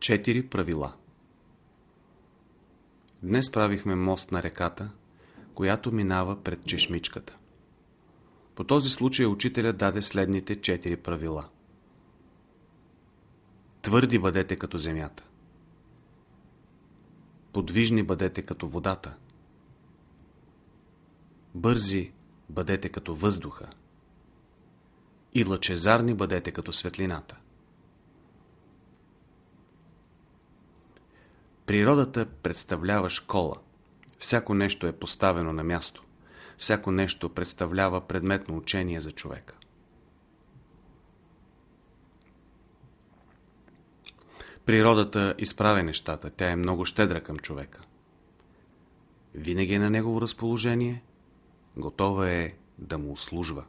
Четири правила Днес правихме мост на реката, която минава пред чешмичката. По този случай учителя даде следните четири правила. Твърди бъдете като земята. Подвижни бъдете като водата. Бързи бъдете като въздуха. И лъчезарни бъдете като светлината. Природата представлява школа. Всяко нещо е поставено на място. Всяко нещо представлява предметно учение за човека. Природата изправя нещата. Тя е много щедра към човека. Винаги е на негово разположение. Готова е да му услужва.